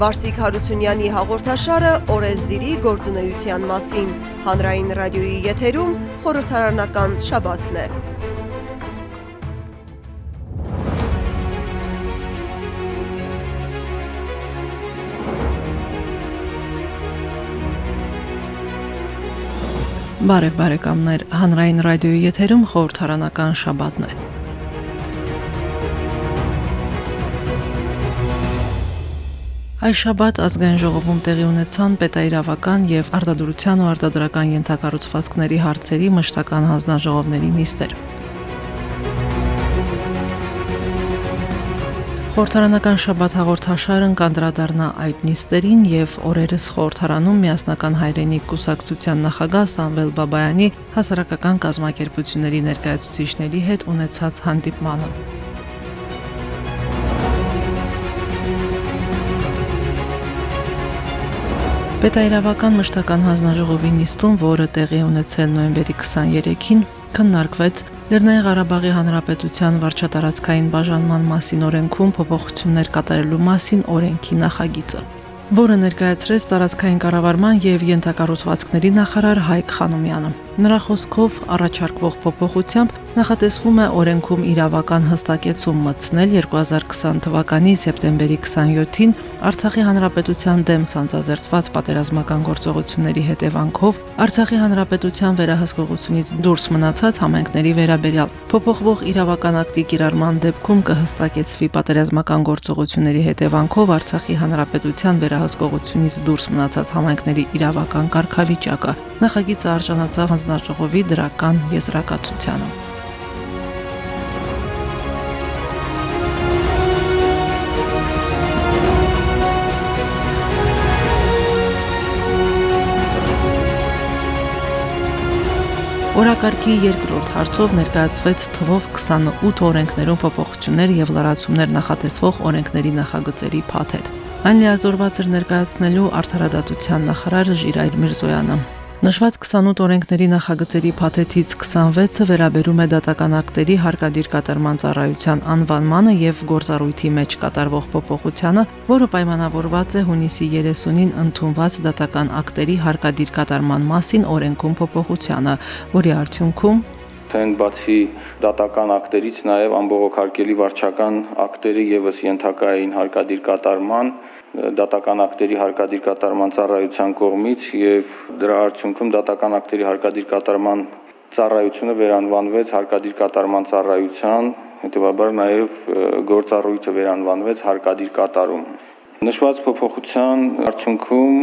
Վարսիկ Հարությունյանի հաղորդաշարը օրեսդիրի գործունեության մասին։ Հանրային ռադիոյի եթերում խորհրդարանական շաբաթն է։ Բարև բարեկամներ, հանրային ռադիոյի եթերում խորհրդարանական շաբաթն է։ Այս շաբաթ ազգային ժողովում տեղի ունեցան պետաիրավական եւ արտադրության ու արտադրական ենթակառուցվածքների հարցերի մշտական հանձնաժողովների նիստեր։ Խորհրդարանական շաբաթ հաղորդաշարն կանդրադառնա այդ նիստերին եւ օրերս խորհրդարանում միասնական հայրենիք կուսակցության նախագահ Սամվել Բաբայանի հասարակական կազմակերպությունների ներկայացուցիչների հետ ունեցած հանդիպմանը։ Պետայրավական մշտական հանձնաժողովի նիստում, որը տեղի ունեցել նոյեմբերի 23-ին, քննարկվեց Լեռնային Ղարաբաղի Հանրապետության վարչատարածքային բաժանման մասին օրենքում փոփոխություններ կատարելու մասին օրենքի նախագիծը որը ներկայացրեց տարածքային կառավարման եւ յենթակառուցվածքների նախարար Հայկ Խանոմյանը։ Նրա խոսքով առաջարկվող փոփոխությամբ նախատեսվում է օրենքում իրավական հստակեցում մտցնել 2020 թվականի սեպտեմբերի 27-ին Արցախի Հանրապետության դեմ սանձազերծված պատերազմական գործողությունների հետևանքով Արցախի Հանրապետության վերահսկողությունից դուրս մնացած համայնքների վերաբերյալ փոփոխվող իրավական ակտի կիրառման դեպքում կհստակեցվի պատերազմական գործողությունների հետևանքով Արցախի Հանրապետության վերահսկողությունից դուրս մնացած համայնքների իրավական կարգավիճակը նախագիծը արժանացավ հանձնաժողովի դրական եզրակացությանը։ Օրակարգի երկրորդ հարցով ներկայացվեց թվով 28 օրենքներում փոփոխություններ եւ լրացումներ նախատեսվող օրենքների նախագծերի փաթեթ։ Այն լիազորված էր ներկայացնելու արդարադատության նախարար Ժիրայր Միրզոյանը։ Նշված 28 օրենքների նախագծերի փաթեթից 26-ը վերաբերում է դատական ակտերի հարկադիր կատարման ծառայության անվանմանը եւ գործառույթի մեջ կատարվող փոփոխությանը, որը պայմանավորված է հունիսի 30-ին ընդունված դատական ակտերի հարկադիր կատարման մասին օրենքում փոփոխությանը, որի արդյունքում Թեն բացի դատական ակտերից նաև ամբողոքարկելի վարչական ակտերի եւս ենթակային հարկադիր կատարման դատական ակտերի հարկադիր կատարման ծառայության կողմից եւ դրա արդյունքում դատական ակտերի հարկադիր կատարման ծառայությունը վերանվանվեց հարկադիր կատարման ծառայության, հետեւաբար նաև գործառույթը վերանվանվեց հարկադիր կատարում։ Նշված փոփոխության արդյունքում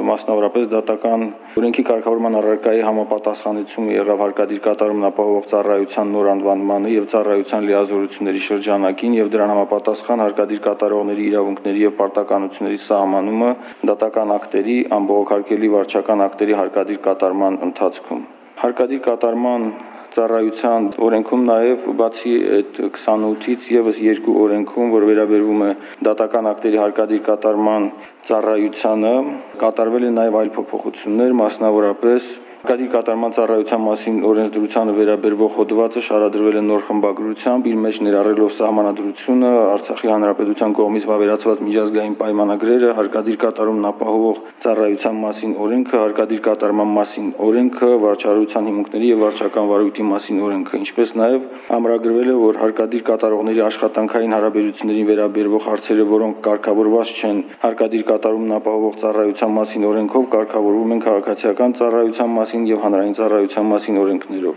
մասնավորապես դատական օրենքի կարգավորման առարկայի համապատասխանությունը եղավ հարկադիր կատարումն ապահովող ծառայության նոր անվանմանը եւ ծառայության լիազորությունների շրջանակին եւ դրան համապատասխան հարկադիր կատարողների իրավունքների եւ պարտականությունների սահմանումը դատական ակտերի ամբողջարկելի վարչական ակտերի հարկադիր կատարման ընթացքում հարկադիր կատարման ծառայության օրենքում նաև բացի այդ 28-ից եւս երկու օրենքում, որ վերաբերվում է դատական ակտերի հարկադիր կատարման ծառայությանը, կատարվել են նաև այլ փոփոխություններ, մասնավորապես Կադի կատարման ծառայության մասին օրենսդրությանը վերաբերվող հոդվածը շարադրվել է նոր խմբագրությամբ, իր մեջ ներառելով սահմանադրությունը, Արցախի հանրապետության կողմից վավերացված միջազգային պայմանագրերը, հարկադիր կատարումն ապահովող ծառայության մասին օրենքը, հարկադիր կատարման մասին օրենքը, վարչարության հիմունքների եւ վարչական վարույթի մասին օրենքը, ինչպես նաեւ ամրագրվել է, որ հարկադիր կատարողների աշխատանքային հարաբերություններին վերաբերվող հարցերը, որոնք կարգավորված չեն հարկադիր կատարումն ապահովող ծառայության մասին օրենքով, կարգավորվում են քաղաքացիական ծառայության մասին մասին եւ հանրային ծառայության մասին օրենքներով։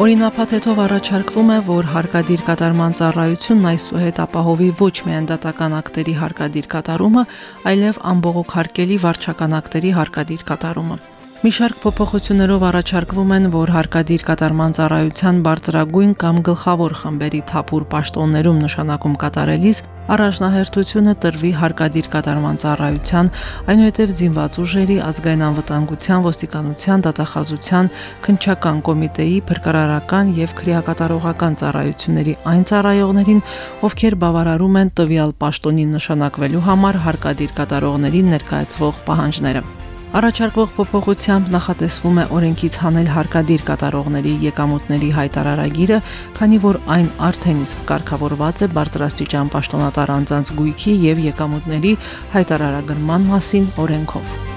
Օրինապատետով առաջարկվում է, որ հարկադիր կատարման ծառայությունն այսուհետ ապահովի ոչ միայն դատական ակտերի հարկադիր կատարումը, այլև ամբողոք հարկելի վարչական ակտերի հարկադիր կատարումը։ Մի շարք փոփոխություններով առաջարկվում են, որ հարկադիր կատարման ծառայության բարձրագույն կամ գլխավոր խմբերի թափուր պաշտոններում նշանակում կատարելիս առաջնահերթությունը տրվի հարկադիր կատարման ծառայության, այնուհետև զինված ուժերի, ազգային անվտանգության, ոստիկանության, դատախազության, քնչական կոմիտեի, փրկարարական եւ քրեակատարողական ծառայությունների այն ծառայողներին, ովքեր բավարարում են տվյալ պաշտոնին նշանակվելու համար հարկադիր կատարողներին ներկայացվող պահանջները։ Առաջարկվող փոփոխությամբ նախատեսվում է օրենքից հանել հարկադիր կատարողների եկամուտների հայտարարագիրը, քանի որ այն արդեն իսկ կարգավորված է բարձրաստիճան պաշտոնատար անձանց գույքի եւ եկամուտների հայտարարագրման մասին օրենքով։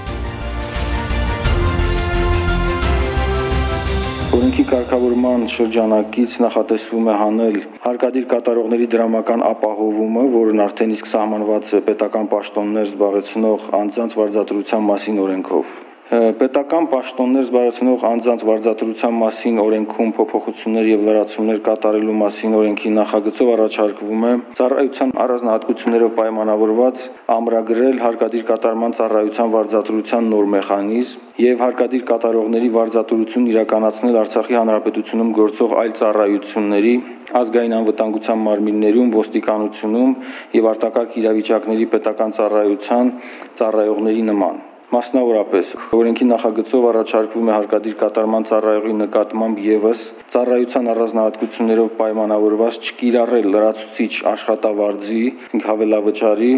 Օրենքի կարգավորման շրջանակից նախատեսվում է հանել հարկադիր կատարողների դրամական ապահովումը, որն արդեն իսկ սահմանված է պետական պաշտոններ զբաղեցնող անձանց վարձատրության մասին օրենքով։ Պետական պաշտոններ զբաղեցնող անձանց վարձատրության մասին օրենքում փոփոխություններ եւ լրացումներ կատարելու մասին օրենքի նախագծով առաջարկվում է ծառայության առանձնահատկություններով պայմանավորված ամրագրել հարկադիր կատարման ծառայության վարձատրության նոր մեխանիզմ եւ հարկադիր կատարողների վարձատրություն իրականացնել Արցախի հանրապետությունում գործող այլ ծառայությունների ազգային անվտանգության մարմիններում, ոստիկանությունում եւ արտակարգ իրավիճակների պետական ծառայության ծառայողների նման Մասնավորապես, օրենքի նախագծով առաջարկվում է հարկադիր կատարման ծառայողի նկատմամբ եւս ծառայության առանձնահատկություններով պայմանավորված չկիրառել լրացուցիչ աշխատավարձի, հավելավճարի,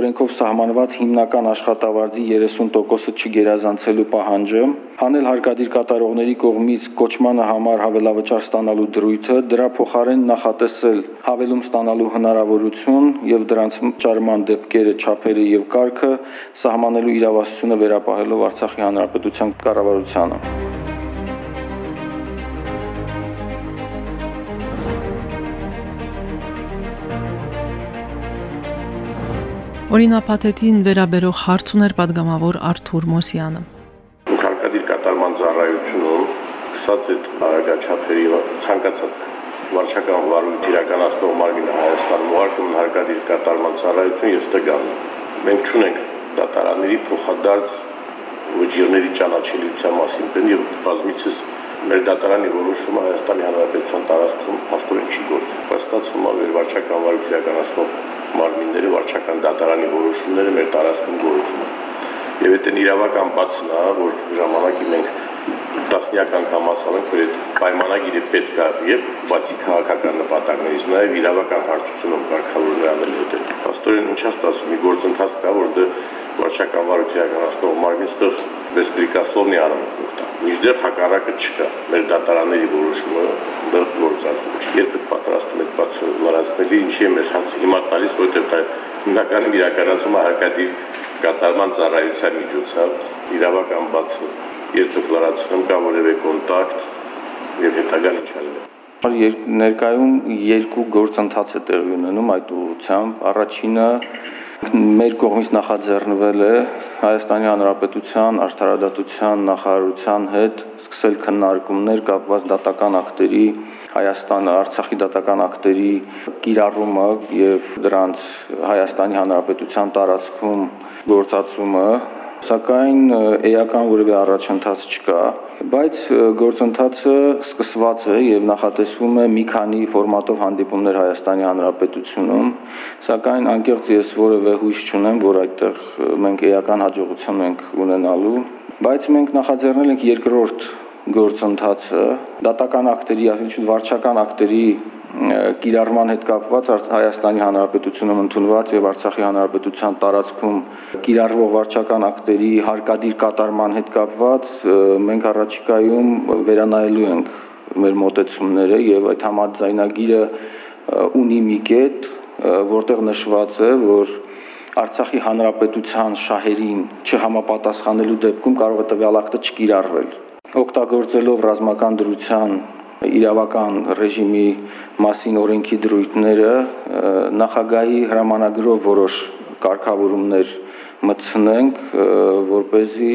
օրենքով սահմանված հիմնական աշխատավարձի 30%-ը չգերազանցելու պահանջը, հանել հարկադիր կատարողների կողմից կոչմանը համար հավելավճար ստանալու դրույթը, դրա փոխարեն նախատեսել հավելում ստանալու հնարավորություն եւ դրանց ճարման դեպքերը, չափերը եւ կարգը սահմանելու իրավասությունը վերապահելով Արցախի հանրապետության կառավարությանը։ Օրինապաթեթին վերաբերող հարց ուներ падգամավոր Արթուր Մոսյանը։ Քարքադիր կատարման ծառայությունում սկսած այդ արագաչափերի ցանկացած վարչական վարույթ իրականացնող մարմինը Հայաստան ուղարկում հարկադիր կատարման ծառայություն եւ ստգան։ Մենք չունենք դատարանների փոխադարձ վճիրների ճանաչելիության մասին բն եւ բազմիցս մեր դատարանի որոշումը Հայաստանի Հանրապետության տարածքում հաստորեն չի գործում։ Վստահում է որ վարչական վարույթ իրականացնող մարմինները վարչական դատարանի որոշումները մեր տարածքում գործում են։ Եվ այդ իրավական բացն է, որ ժամանակի մենք տասնյակ անգամ ասել ենք, որ այդ պայմանագիրը պետք է եւ բացի քաղաքական նպատակներից նաեւ իրավական հարթությունում կարգավորներ անել հետը։ Աստորեն ինչա ստացվում, մի գործընթաց կա, որ դե վարչական վարույթ իրականացնող մարմին ստեղ բեսպրիկասլովնի արամուտ։ Միջդեռ հակառակը չկա։ Մեր դատարանների որոշումը դեռ գործածում չի։ Երբ պատրաստում եք բաց լրացնելի, ինչի է մեր հացը հիմա տալիս, որտեղ դա հիմնականում իրականացում է հարկադիր կատարման ծառայության միջոցով իրավական բացը երբ լրացնում կա որևէ կոնտակտ եւ հետագան ինչ անել Ներկայում երկու գործընթաց է տեղի ունենում այդ ուղղությամբ։ Առաջինը մեր կողմից նախաձեռնվել է Հայաստանի Հանրապետության արդարադատության նախարարության հետ սկսել քննարկումներ կապված դատական ակտերի Հայաստանը Արցախի դատական ակտերի կիրառումը եւ դրանց Հայաստանի Հանրապետության տարածքում գործածումը սակայն էական որևէ առաջընթաց չկա, բայց գործընթացը սկսված է եւ նախատեսվում է մի քանի ֆորմատով հանդիպումներ Հայաստանի Հանրապետությունում, սակայն անկեղծ ես որևէ հույս չունեմ, որ այդտեղ մենք էական հաջողություն ենք ունենալու, բայց մենք նախաձեռնել ենք երկրորդ գործընթացը դատական ակտերի, այսինքն վարչական ակտերի կիրառման հետ կապված Հայաստանի Հանրապետությունում ընդունված եւ Արցախի Հանրապետության տարածքում կիրառվող վարչական ակտերի հարկադիր կատարման հետ կապված մենք առաջիկայում վերանայելու ենք մեր մոտեցումները եւ այդ համաձայնագիրը ունի մի կետ, որտեղ նշված է, որ Արցախի հանրապետության շահերին չհամապատասխանելու դեպքում կարող է տվյալ ակտը չկիրառվել օգտագործելով ռազմական դրության իրավական ռեժիմի մասին օրենքի դրույթները նախագահի հրամանագրով որոշ կարգավորումներ մտցնենք, որ เป զի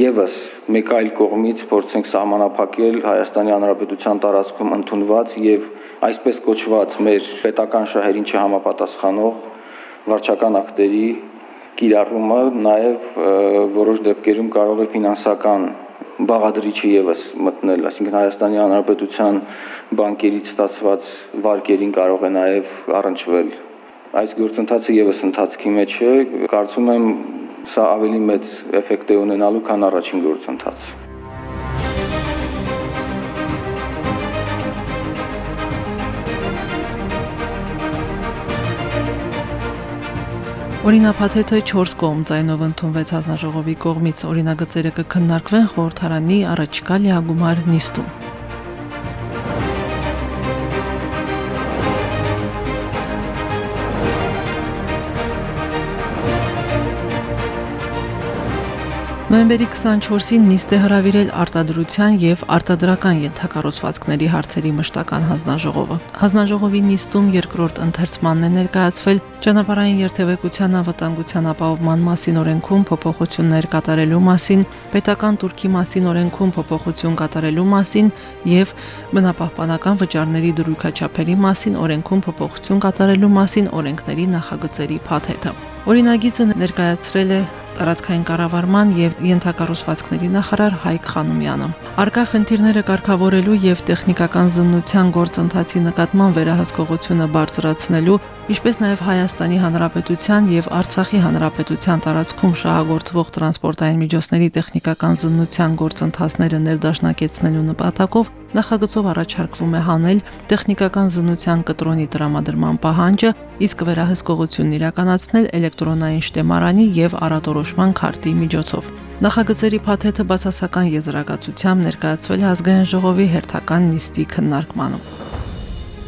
եւս մեկ այլ կողմից փորձենք սահմանափակել Հայաստանի Հանրապետության տարածքում ընդունված եւ այսպես կոչված մեր պետական շահերին չհամապատասխանող վարչական ակտերի կիրառումը նաև որոշ դեպքերում կարող է ֆինանսական բաղադրիչը եւս մտնել, այսինքն Հայաստանի Հանրապետության բանկերից ստացված վարկերին կարող է նաեւ առնչվել։ Այս գործընթացը եւս ընթացքի մեջ է, կարծում եմ սա ավելի մեծ էֆեկտ է ունենալու, քան առաջին գործընթացը։ Օրինափաթեթը 4 կողմ ձայնով ընդունվեց հանձնաժողովի կողմից։ Օրինագծերը կքննարկվեն խորհրդարանի առաջիկա լիագումար նիստում։ Նոյեմբերի 24-ին նիստ է հրավիրել արտադրության եւ արտադրական ենթակառուցվածքների հարցերի մշտական հանձնաժողովը։ Հանձնաժողովի նիստում երկրորդ ընթերցմանն է ներկայացվել ճանապարհային երթևեկության անվտանգության ապահովման մասին օրենքում փոփոխություններ կատարելու մասին, պետական турքի մասին օրենքում փոփոխություն կատարելու մասին եւ բնապահպանական վճարների դրույքաչափերի մասին օրենքում փոփոխություն կատարելու մասին օրենքների նախագծերի փաթեթը։ Օրինագիծը ներկայացրել է տարածքային կառավարման եւ ենթակառուցվածքների նախարար Հայկ Խանոմյանը։ Արկա խնդիրները կարգավորելու եւ տեխնիկական զննության գործընթացի նկատմամբ վերահսկողությունը բարձրացնելու, ինչպես նաեւ Հայաստանի Հանրապետության եւ Արցախի Հանրապետության տարածքում շահագործվող տրանսպորտային միջոցների տեխնիկական զննության գործընթացները ներդաշնակեցնելու նպատակով նախագծով առաջարկվում է հանել տեխնիկական զննության կտրոնի տրամադրման պահանջը, իսկ վերահսկողությունն իրականացնել էլեկտրոնային շտեմարանի եւ առատորոշման քարտի միջոցով։ Նախագծերի փաթեթը բացասական եզրակացությամբ ներկայացվել է ազգային ժողովի հերթական նիստի քննարկմանում։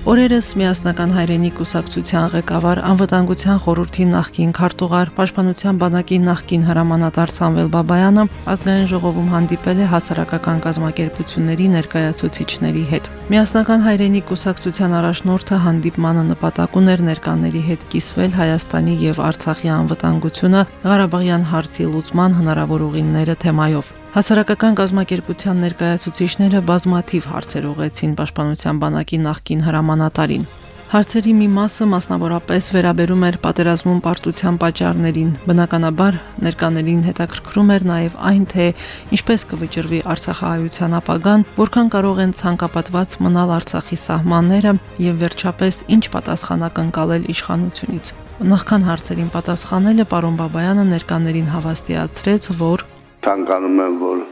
Օրերս միասնական հայրենի կուսակցության ղեկավար անվտանգության խորհրդի նախկին քարտուղար Պաշտպանության բանակի նախկին հրամանատար Սամվել Բաբայանը ազգային ժողովում հանդիպել է հասարակական կազմակերպությունների ներկայացուցիչների հետ։ Միասնական հայրենի կուսակցության առաջնորդը հանդիպմանը նպատակ ուներ ներկաների հետ կիսվել Հայաստանի եւ Արցախի անվտանգությունը Ղարաբաղյան հարցի լուծման հնարավոր ուղիները թեմայով։ Հասարակական կազմակերպության ներկայացուցիչները բազմաթիվ հարցեր ուղեցին Պաշտպանության բանակի նախկին հրամանատարին։ Հարցերի մի մասը մասնավորապես վերաբերում էր պատերազմում պարտության պատճառներին։ Բնականաբար ներկաներին հետաքրքրում էր նաև այն, թե ինչպես կվճռվի Արցախահայության ապագան, որքան կարող են ցանկապատված մնալ Արցախի սահմանները եւ վերջապես ինչ պատասխանակ ընկալել իշխանությունից։ Նախքան հարցերին պատասխանելը պարոն Բաբայանը ներկաներին հավաստիացրեց, որ ցանկանում եմ, որ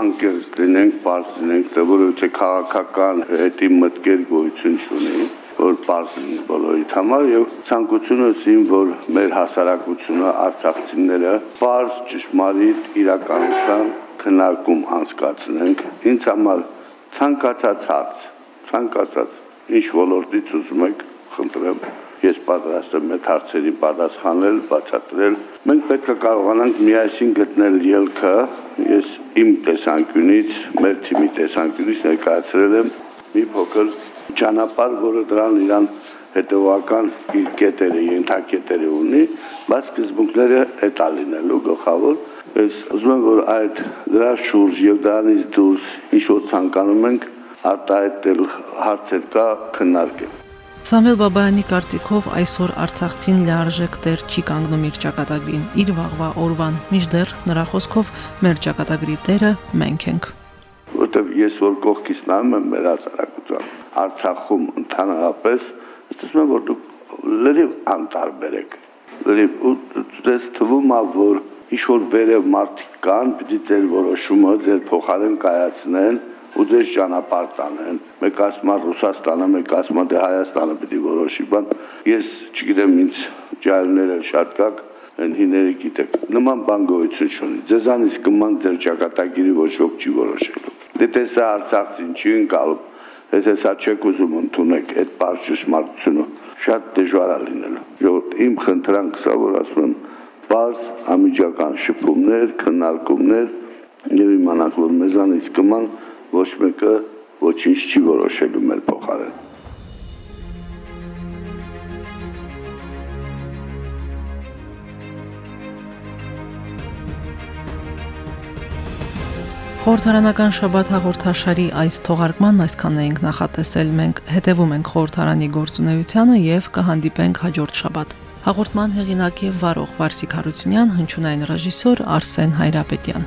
անկեղծ լինենք, բարձ լինենք, որովհետեւ քաղաքական հետի մտքեր գոյություն ունի որ բարձ լինի բոլորիդ համար եւ ցանկությունս իմ որ մեր հասարակությունը արցախցիները բարձ ճշմարիտ իրականության քննարկում անցկացնենք ինձ համար ցանկացած հարց ցանկացած ինչ ոլորտից ուզում եք խնդրեմ ես պատրաստ եմ այդ հարցերի պատասխանել, բացատրել։ Մենք պետք է կարողանանք միասին գտնել ելքը։ Ես իմ տեսանկյունից, մեր թիմի տեսանկյունից ներկայացրել եմ մի փոքր ճանապարհ, որը դրան իրան հետևական իր կետերը, ենթակետերը ունի, բայց սկզբունքները հետա լինելու գլխավոր Ես ուզում եմ որ այդ դրա շուրջ եւ դրանից դուրս ինչ որ ցանկանում ենք արտահայտել հարցեր կա քննարկել Սամվել Բաբայանի կարծիքով այսօր Արցախցին լիարժեք տեր չի կանգնում իր ճակատագրին, իր վաղվա օրվան, միջդեռ նրա խոսքով մեր ճակատագրի տերը մենք ենք։ Որտեվ ես որ կողքից նայում եմ մեր հասարակության Արցախում ընդհանրապես, ստացվում է որ դուք լրիվ անտարբեր եք։ Լրիվ ու դες թվում է որ ինչ որ վերև մարդիկ կան, պիտի ձեր որոշումը ձեր փոխարեն կայացնեն ու ձեզ ճանապարհ տանեն։ Մեկ ասում է Ռուսաստանը, մեկ ասում է դե Հայաստանը պիտի որոշի, բան ես չգիտեմ ինձ ջայլները շատ կակ են հիները գիտեք նման բան գոյություն չունի ձեզանից կման ձեր ճակատագիրը ոչ ոք չի որոշելու դե տեսա արցախցին չի ընկալում եթե սա չեք ուզում ընդունեք այդ բարձ ճշմարտությունը շատ դժվար է լինելու ժողովուրդ իմ խնդրանքս է որ ասում եմ բարձ ամիջական շփումներ քննարկումներ եւ իմանանք որ մեզանից կման ոչ մեկը ոչինչ չի որոշելու մեր փոխարեն։ Խորհրդարանական շաբաթ հաղորդաշարի այս թողարկման այսքանն էինք նախատեսել. Մենք հետևում ենք խորհրդարանի գործունեությանը եւ կհանդիպենք հաջորդ շաբաթ հաղորդման հեղինակ եւ վարող Վարսիկ Հարությունյան հնչյունային ռեժիսոր Արսեն Հայրապետյան